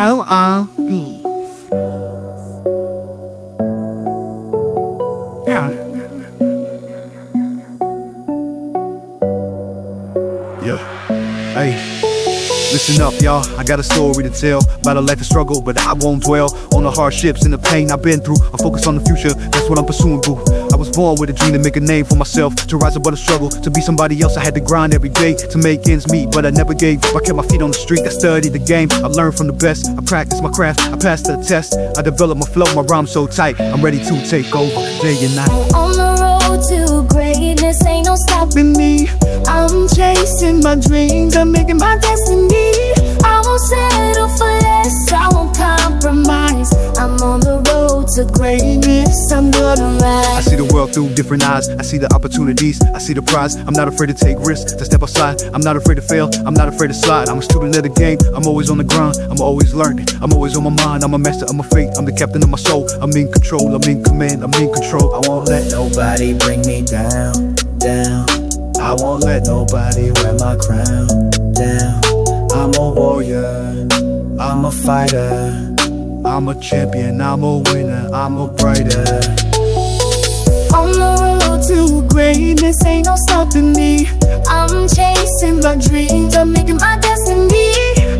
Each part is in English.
L-R-B. Yeah. Yeah. Hey. Listen up, y'all. I got a story to tell about a life of struggle, but I won't dwell on the hardships and the pain I've been through. I'm focused on the future, that's what I'm pursuing, boo. I was born with a dream to make a name for myself, to rise above the struggle, to be somebody else. I had to grind every day to make ends meet, but I never gave up. I kept my feet on the street, I studied the game, I learned from the best. I practiced my craft, I passed the test. I developed my flow, my rhyme so tight, I'm ready to take over day and night. On the road to greatness, ain't no stopping me. I'm chasing my dreams, I'm making my destiny. I won't settle for less, I won't compromise. I'm on the road to greatness, I'm I see the world through different eyes. I see the opportunities. I see the prize. I'm not afraid to take risks, to step aside. I'm not afraid to fail. I'm not afraid to slide. I'm a student of the game. I'm always on the grind. I'm always learning. I'm always on my mind. I'm a master of my fate. I'm the captain of my soul. I'm in control. I'm in command. I'm in control. I won't let nobody bring me down, down. I won't let nobody wear my crown down. I'm a warrior. I'm a fighter. I'm a champion. I'm a winner. I'm a brighter. On the road to greatness, ain't no stopping me. I'm chasing my dreams, I'm making my destiny.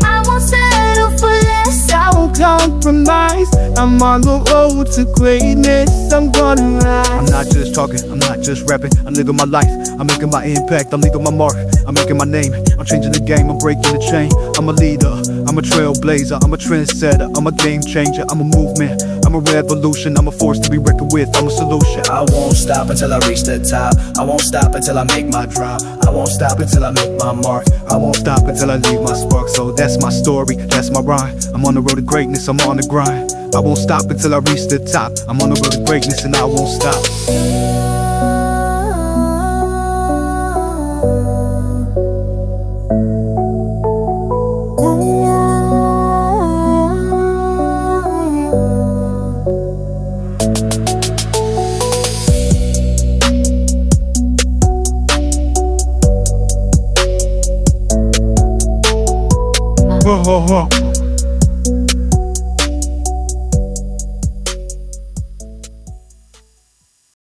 I won't settle for less, I won't compromise. I'm on the road to greatness, I'm gonna rise. I'm not just talking, I'm not just rapping. I'm living my life, I'm making my impact, I'm leaving my mark, I'm making my name. I'm changing the game, I'm breaking the chain. I'm a leader, I'm a trailblazer, I'm a trendsetter, I'm a game changer, I'm a movement, I'm a revolution, I'm a force to be reckoned with, I'm a solution. I won't stop until I reach the top. I won't stop until I make my drop. I won't stop until I make my mark. I won't stop until I leave my spark. So that's my story, that's my rhyme. I'm on the road to greatness, I'm on the grind. I won't stop until I reach the top. I'm on the road to greatness and I won't stop. Whoa, whoa, whoa.